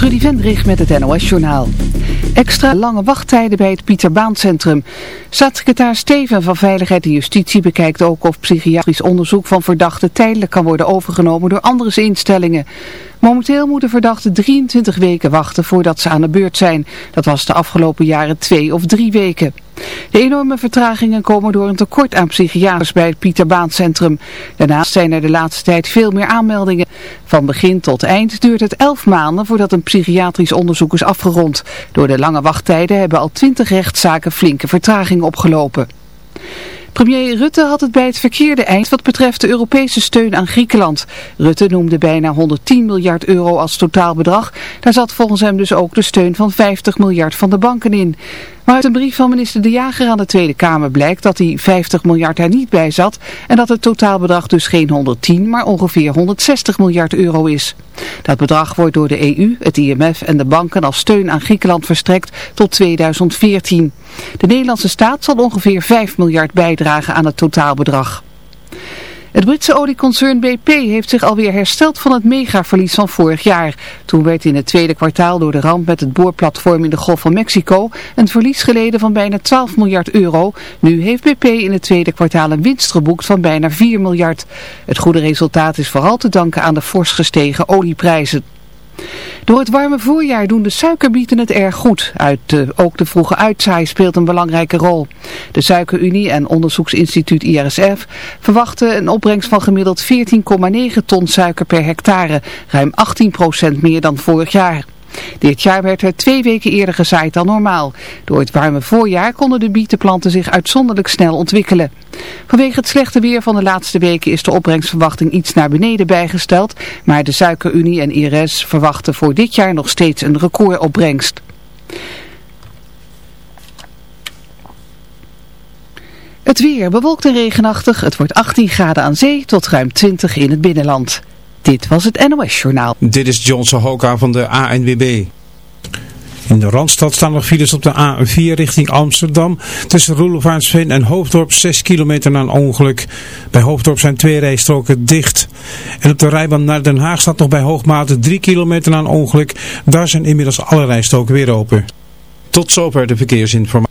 Trudy Vendrich met het NOS-journaal. Extra lange wachttijden bij het Pieter Baan Centrum. Staatssecretaris Steven van Veiligheid en Justitie bekijkt ook of psychiatrisch onderzoek van verdachten tijdelijk kan worden overgenomen door andere instellingen. Momenteel moeten verdachten 23 weken wachten voordat ze aan de beurt zijn. Dat was de afgelopen jaren twee of drie weken. De enorme vertragingen komen door een tekort aan psychiaters bij het Pieterbaancentrum. Daarnaast zijn er de laatste tijd veel meer aanmeldingen. Van begin tot eind duurt het elf maanden voordat een psychiatrisch onderzoek is afgerond. Door de lange wachttijden hebben al twintig rechtszaken flinke vertraging opgelopen. Premier Rutte had het bij het verkeerde eind wat betreft de Europese steun aan Griekenland. Rutte noemde bijna 110 miljard euro als totaalbedrag. Daar zat volgens hem dus ook de steun van 50 miljard van de banken in. Maar uit een brief van minister De Jager aan de Tweede Kamer blijkt dat die 50 miljard er niet bij zat en dat het totaalbedrag dus geen 110, maar ongeveer 160 miljard euro is. Dat bedrag wordt door de EU, het IMF en de banken als steun aan Griekenland verstrekt tot 2014. De Nederlandse staat zal ongeveer 5 miljard bijdragen aan het totaalbedrag. Het Britse olieconcern BP heeft zich alweer hersteld van het megaverlies van vorig jaar. Toen werd in het tweede kwartaal door de ramp met het boorplatform in de Golf van Mexico een verlies geleden van bijna 12 miljard euro. Nu heeft BP in het tweede kwartaal een winst geboekt van bijna 4 miljard. Het goede resultaat is vooral te danken aan de fors gestegen olieprijzen. Door het warme voorjaar doen de suikerbieten het erg goed. Uit de, ook de vroege uitzaai speelt een belangrijke rol. De Suikerunie en onderzoeksinstituut IRSF verwachten een opbrengst van gemiddeld 14,9 ton suiker per hectare. Ruim 18% meer dan vorig jaar. Dit jaar werd er twee weken eerder gezaaid dan normaal. Door het warme voorjaar konden de bietenplanten zich uitzonderlijk snel ontwikkelen. Vanwege het slechte weer van de laatste weken is de opbrengstverwachting iets naar beneden bijgesteld. Maar de Suikerunie en IRS verwachten voor dit jaar nog steeds een recordopbrengst. Het weer bewolkt en regenachtig. Het wordt 18 graden aan zee tot ruim 20 in het binnenland. Dit was het NOS Journaal. Dit is Johnson Hoka van de ANWB. In de Randstad staan nog files op de A4 richting Amsterdam. Tussen Roelevaansveen en Hoofddorp 6 kilometer na een ongeluk. Bij Hoofddorp zijn twee rijstroken dicht. En op de rijbaan naar Den Haag staat nog bij Hoogmate 3 kilometer na een ongeluk. Daar zijn inmiddels alle rijstroken weer open. Tot zover de verkeersinformatie.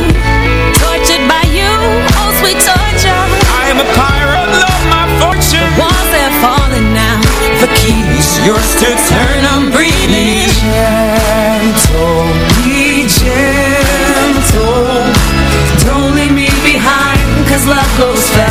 The pirate, love my fortune. The walls are falling now The keys yours to turn, I'm breathing Be gentle, be gentle. Don't leave me behind, cause love goes fast.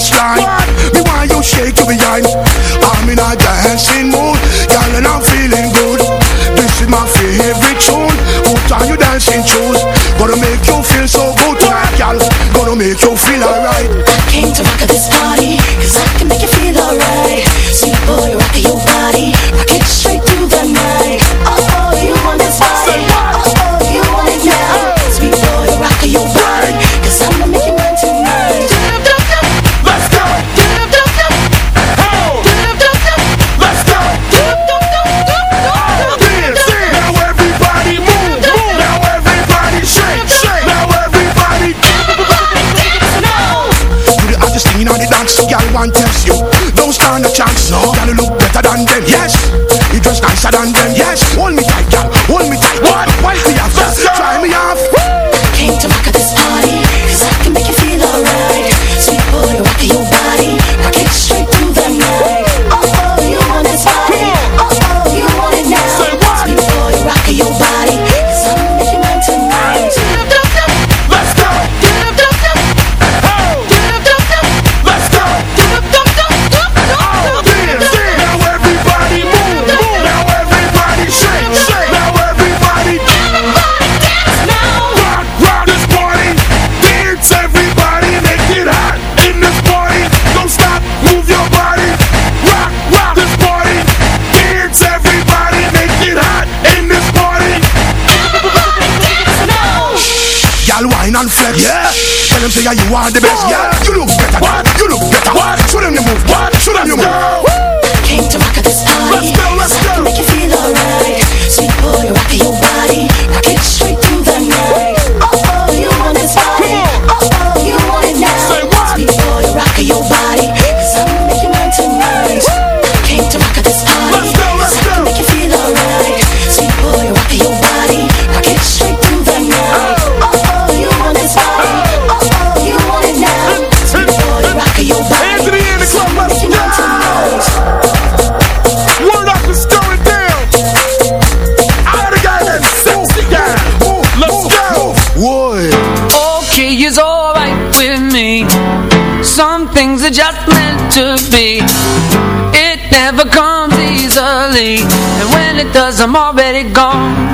touchline. them say yeah, you are the best. Yeah, you look better. What? You look better. What? Show them the move. What? Show them the move. Came to rock at this party. Let's go, let's go. Make you feel alright. Sweet boy, rock your body. Rock it straight And when it does, I'm already gone.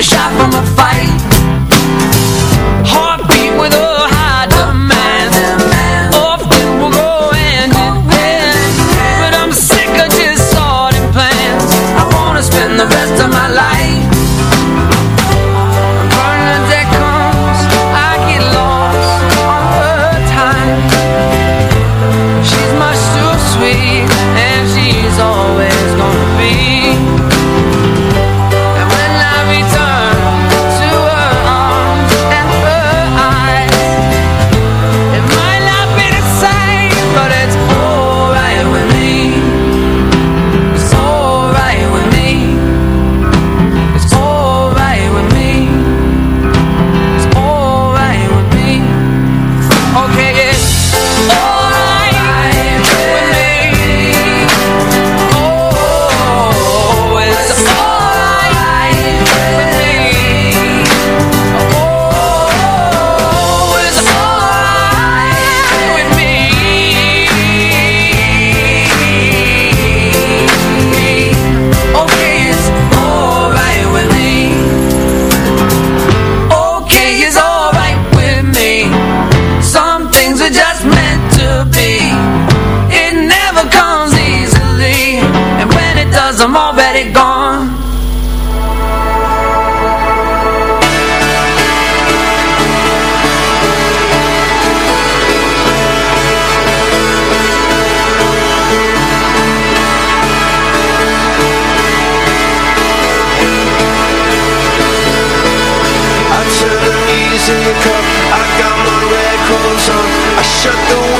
a shot from a fire. shut the window